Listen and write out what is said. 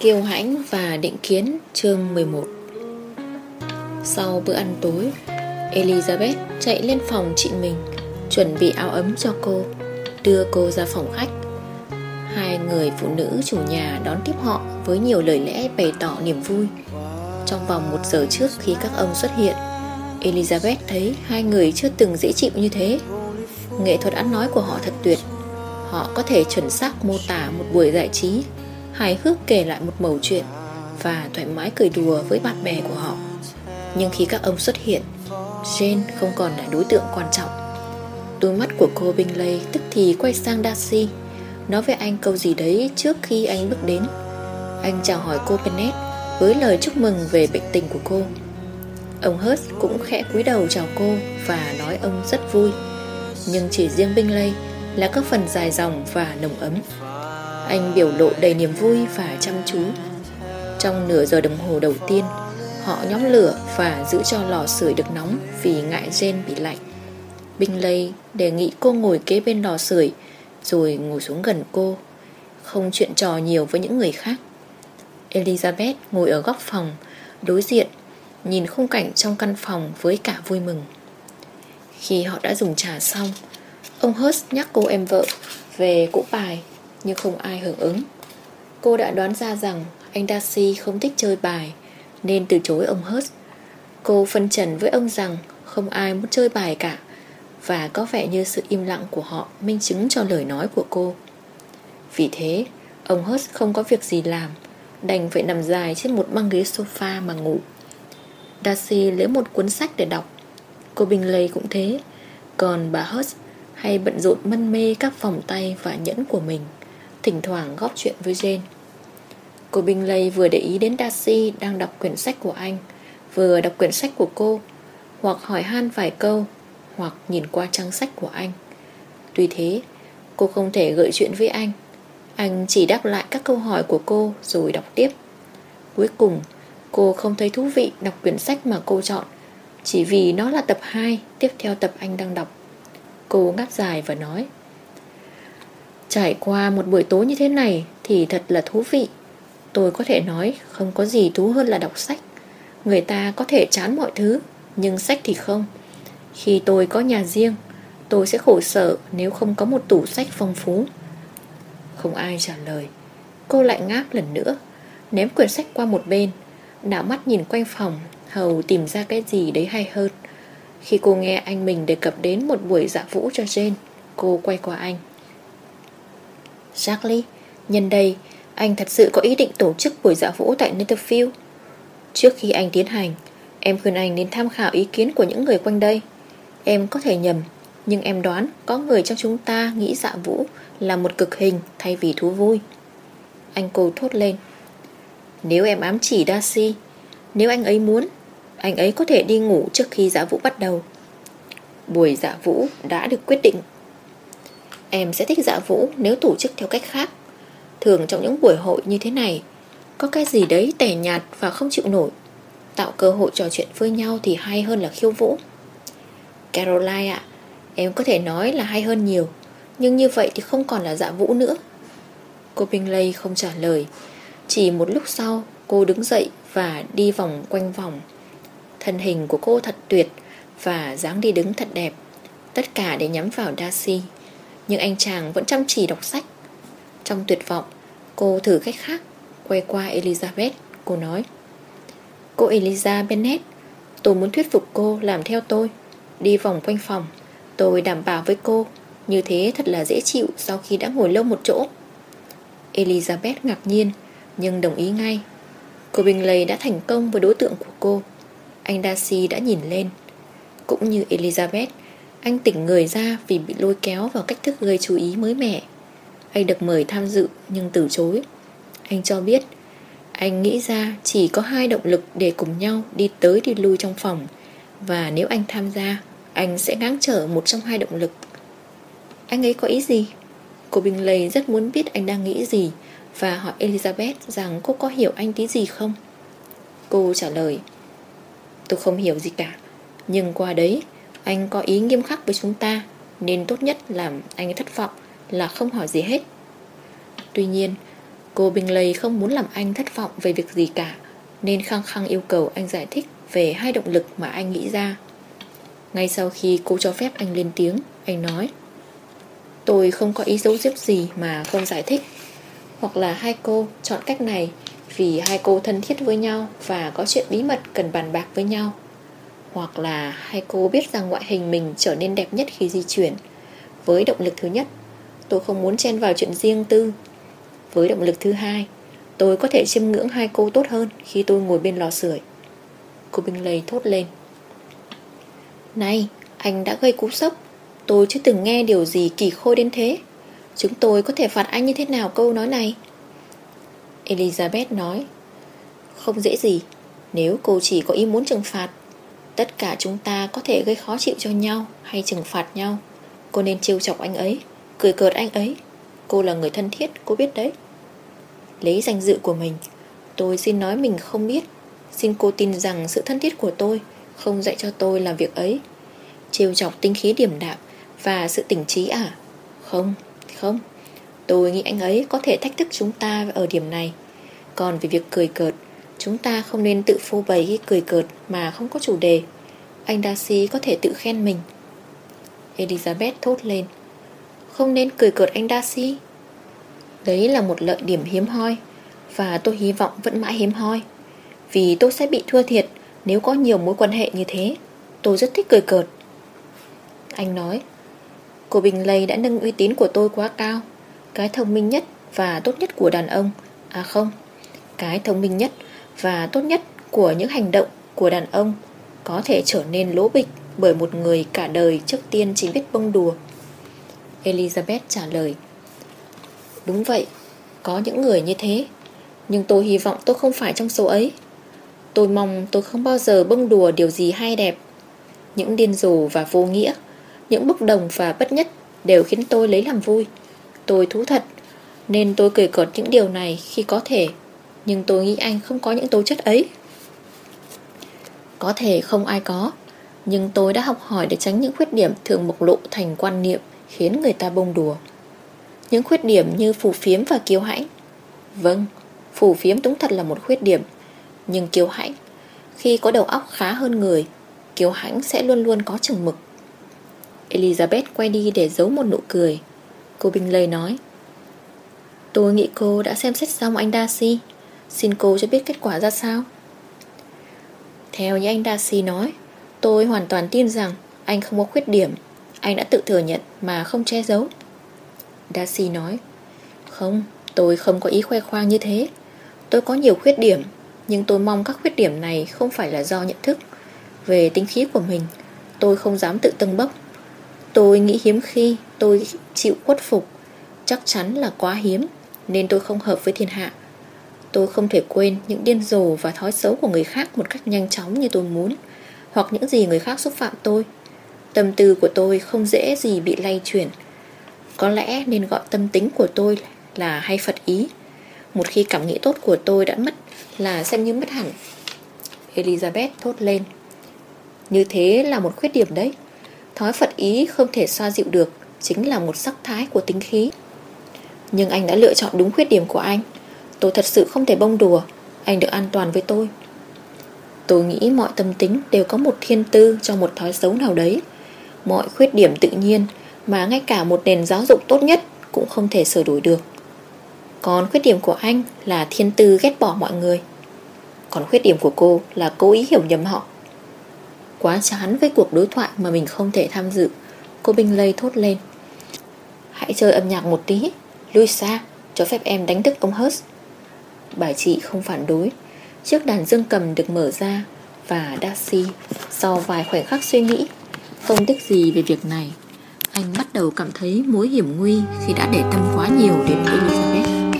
Kiêu hãnh và định kiến, chương 11 Sau bữa ăn tối, Elizabeth chạy lên phòng chị mình, Chuẩn bị áo ấm cho cô, Đưa cô ra phòng khách. Hai người phụ nữ chủ nhà đón tiếp họ Với nhiều lời lẽ bày tỏ niềm vui. Trong vòng một giờ trước khi các ông xuất hiện, Elizabeth thấy hai người chưa từng dễ chịu như thế. Nghệ thuật ăn nói của họ thật tuyệt. Họ có thể chuẩn xác mô tả một buổi giải trí hài hước kể lại một mẩu chuyện và thoải mái cười đùa với bạn bè của họ. Nhưng khi các ông xuất hiện, Jane không còn là đối tượng quan trọng. Đôi mắt của cô Bingley tức thì quay sang Darcy, nói với anh câu gì đấy trước khi anh bước đến. Anh chào hỏi cô Bennet với lời chúc mừng về bệnh tình của cô. Ông Hurst cũng khẽ cúi đầu chào cô và nói ông rất vui. Nhưng chỉ riêng Bingley là các phần dài dòng và nồng ấm. Anh biểu lộ đầy niềm vui và chăm chú. Trong nửa giờ đồng hồ đầu tiên, Họ nhóm lửa và giữ cho lò sưởi được nóng Vì ngại gen bị lạnh. Bingley đề nghị cô ngồi kế bên lò sưởi, Rồi ngồi xuống gần cô, Không chuyện trò nhiều với những người khác. Elizabeth ngồi ở góc phòng, Đối diện, Nhìn khung cảnh trong căn phòng với cả vui mừng. Khi họ đã dùng trà xong, Ông Hurst nhắc cô em vợ Về cỗ bài nhưng không ai hưởng ứng. Cô đã đoán ra rằng anh Darcy không thích chơi bài nên từ chối ông Hurst. Cô phân trần với ông rằng không ai muốn chơi bài cả và có vẻ như sự im lặng của họ minh chứng cho lời nói của cô. Vì thế, ông Hurst không có việc gì làm, đành phải nằm dài trên một băng ghế sofa mà ngủ. Darcy lấy một cuốn sách để đọc. Cô Bingley cũng thế, còn bà Hurst hay bận rộn mân mê các vòng tay và nhẫn của mình. Thỉnh thoảng góp chuyện với Jane. Cô Bingley vừa để ý đến Darcy Đang đọc quyển sách của anh, Vừa đọc quyển sách của cô, Hoặc hỏi han vài câu, Hoặc nhìn qua trang sách của anh. Tuy thế, Cô không thể gợi chuyện với anh. Anh chỉ đáp lại các câu hỏi của cô Rồi đọc tiếp. Cuối cùng, cô không thấy thú vị Đọc quyển sách mà cô chọn, Chỉ vì nó là tập 2 Tiếp theo tập anh đang đọc. Cô ngáp dài và nói Trải qua một buổi tối như thế này Thì thật là thú vị. Tôi có thể nói không có gì thú hơn là đọc sách. Người ta có thể chán mọi thứ, Nhưng sách thì không. Khi tôi có nhà riêng, Tôi sẽ khổ sở nếu không có một tủ sách phong phú. Không ai trả lời. Cô lại ngáp lần nữa, Ném quyển sách qua một bên, Đảo mắt nhìn quanh phòng, Hầu tìm ra cái gì đấy hay hơn. Khi cô nghe anh mình đề cập đến một buổi dạ vũ cho Jane, Cô quay qua anh. Charlie, nhân đây, anh thật sự có ý định tổ chức buổi dạ vũ tại Netherfield. Trước khi anh tiến hành, em khuyên anh nên tham khảo ý kiến của những người quanh đây. Em có thể nhầm, nhưng em đoán có người trong chúng ta nghĩ dạ vũ là một cực hình thay vì thú vui. Anh cô thốt lên. Nếu em ám chỉ Darcy, nếu anh ấy muốn, anh ấy có thể đi ngủ trước khi dạ vũ bắt đầu. Buổi dạ vũ đã được quyết định Em sẽ thích dạ vũ nếu tổ chức theo cách khác. Thường trong những buổi hội như thế này, Có cái gì đấy tẻ nhạt và không chịu nổi. Tạo cơ hội trò chuyện với nhau thì hay hơn là khiêu vũ. Caroline ạ, Em có thể nói là hay hơn nhiều, Nhưng như vậy thì không còn là dạ vũ nữa. Cô Bingley không trả lời. Chỉ một lúc sau, Cô đứng dậy và đi vòng quanh vòng. Thân hình của cô thật tuyệt Và dáng đi đứng thật đẹp. Tất cả để nhắm vào Darcy nhưng anh chàng vẫn chăm chỉ đọc sách. Trong tuyệt vọng, Cô thử cách khác, Quay qua Elizabeth. Cô nói, Cô Eliza Bennet Tôi muốn thuyết phục cô làm theo tôi. Đi vòng quanh phòng, Tôi đảm bảo với cô, Như thế thật là dễ chịu sau khi đã ngồi lâu một chỗ. Elizabeth ngạc nhiên, Nhưng đồng ý ngay. Cô Bingley đã thành công với đối tượng của cô. Anh Darcy đã nhìn lên. Cũng như Elizabeth anh tỉnh người ra vì bị lôi kéo vào cách thức gây chú ý mới mẻ. Anh được mời tham dự, nhưng từ chối. Anh cho biết, Anh nghĩ ra chỉ có hai động lực để cùng nhau đi tới đi lui trong phòng. Và nếu anh tham gia, Anh sẽ ngáng trở một trong hai động lực. Anh ấy có ý gì? Cô Bingley rất muốn biết anh đang nghĩ gì Và hỏi Elizabeth rằng cô có hiểu anh tí gì không? Cô trả lời, Tôi không hiểu gì cả. Nhưng qua đấy anh có ý nghiêm khắc với chúng ta, Nên tốt nhất làm anh thất vọng, Là không hỏi gì hết. Tuy nhiên, Cô Bingley không muốn làm anh thất vọng về việc gì cả, Nên khăng khăng yêu cầu anh giải thích Về hai động lực mà anh nghĩ ra. Ngay sau khi cô cho phép anh lên tiếng, Anh nói, Tôi không có ý dấu giếm gì mà không giải thích. Hoặc là hai cô chọn cách này Vì hai cô thân thiết với nhau Và có chuyện bí mật cần bàn bạc với nhau. Hoặc là hai cô biết rằng ngoại hình mình trở nên đẹp nhất khi di chuyển. Với động lực thứ nhất, Tôi không muốn chen vào chuyện riêng tư. Với động lực thứ hai, Tôi có thể chiêm ngưỡng hai cô tốt hơn Khi tôi ngồi bên lò sưởi. Cô Bingley thốt lên. Này, Anh đã gây cú sốc. Tôi chưa từng nghe điều gì kỳ khôi đến thế. Chúng tôi có thể phạt anh như thế nào câu nói này? Elizabeth nói. Không dễ gì. Nếu cô chỉ có ý muốn trừng phạt Tất cả chúng ta có thể gây khó chịu cho nhau Hay trừng phạt nhau. Cô nên trêu chọc anh ấy Cười cợt anh ấy. Cô là người thân thiết, cô biết đấy. Lấy danh dự của mình Tôi xin nói mình không biết. Xin cô tin rằng sự thân thiết của tôi Không dạy cho tôi làm việc ấy. Trêu chọc tinh khí điểm đạm Và sự tỉnh trí à? Không, không. Tôi nghĩ anh ấy có thể thách thức chúng ta ở điểm này. Còn về việc cười cợt Chúng ta không nên tự phô bày cười cợt Mà không có chủ đề. Anh Darcy có thể tự khen mình. Elizabeth thốt lên. Không nên cười cợt anh Darcy. Đấy là một lợi điểm hiếm hoi, Và tôi hy vọng vẫn mãi hiếm hoi. Vì tôi sẽ bị thua thiệt Nếu có nhiều mối quan hệ như thế. Tôi rất thích cười cợt. Anh nói, Cô Bình Lây đã nâng uy tín của tôi quá cao. Cái thông minh nhất Và tốt nhất của đàn ông À không, Cái thông minh nhất và tốt nhất của những hành động của đàn ông Có thể trở nên lố bịch Bởi một người cả đời trước tiên chỉ biết bông đùa. Elizabeth trả lời. Đúng vậy, Có những người như thế, Nhưng tôi hy vọng tôi không phải trong số ấy. Tôi mong tôi không bao giờ bông đùa điều gì hay đẹp. Những điên rồ và vô nghĩa, Những bốc đồng và bất nhất Đều khiến tôi lấy làm vui. Tôi thú thật, Nên tôi cười cợt những điều này khi có thể. Nhưng tôi nghĩ anh không có những tố chất ấy. Có thể không ai có Nhưng tôi đã học hỏi để tránh những khuyết điểm thường bộc lộ thành quan niệm Khiến người ta bông đùa. Những khuyết điểm như phù phiếm và kiêu hãnh. Vâng, phù phiếm đúng thật là một khuyết điểm Nhưng kiêu hãnh Khi có đầu óc khá hơn người Kiêu hãnh sẽ luôn luôn có chừng mực. Elizabeth quay đi để giấu một nụ cười. Cô Bình Lê nói Tôi nghĩ cô đã xem xét xong anh Darcy. Xin cô cho biết kết quả ra sao? Theo như anh Darcy nói Tôi hoàn toàn tin rằng Anh không có khuyết điểm. Anh đã tự thừa nhận mà không che giấu. Darcy nói Không, tôi không có ý khoe khoang như thế. Tôi có nhiều khuyết điểm Nhưng tôi mong các khuyết điểm này không phải là do nhận thức. Về tính khí của mình Tôi không dám tự tâng bốc. Tôi nghĩ hiếm khi tôi chịu khuất phục. Chắc chắn là quá hiếm Nên tôi không hợp với thiên hạ. Tôi không thể quên những điên rồ và thói xấu của người khác một cách nhanh chóng như tôi muốn, Hoặc những gì người khác xúc phạm tôi. Tâm tư của tôi không dễ gì bị lay chuyển. Có lẽ nên gọi tâm tính của tôi là hay Phật ý. Một khi cảm nghĩ tốt của tôi đã mất Là xem như mất hẳn. Elizabeth thốt lên. Như thế là một khuyết điểm đấy. Thói Phật ý không thể xoa dịu được, Chính là một sắc thái của tính khí. Nhưng anh đã lựa chọn đúng khuyết điểm của anh. Tôi thật sự không thể bông đùa Anh được an toàn với tôi Tôi nghĩ mọi tâm tính đều có một thiên tư cho một thói xấu nào đấy Mọi khuyết điểm tự nhiên mà ngay cả một nền giáo dục tốt nhất cũng không thể sửa đổi được. Còn khuyết điểm của anh là thiên tư ghét bỏ mọi người. Còn khuyết điểm của cô là cố ý hiểu nhầm họ. Quá chán với cuộc đối thoại mà mình không thể tham dự. Cô Binh Lây thốt lên. Hãy chơi âm nhạc một tí. lui xa cho phép em đánh thức ông Hurst. Bà chị không phản đối. Chiếc đàn dương cầm được mở ra và Darcy sau vài khoảnh khắc suy nghĩ, không tiếc gì về việc này anh bắt đầu cảm thấy mối hiểm nguy khi đã để tâm quá nhiều đến Elizabeth.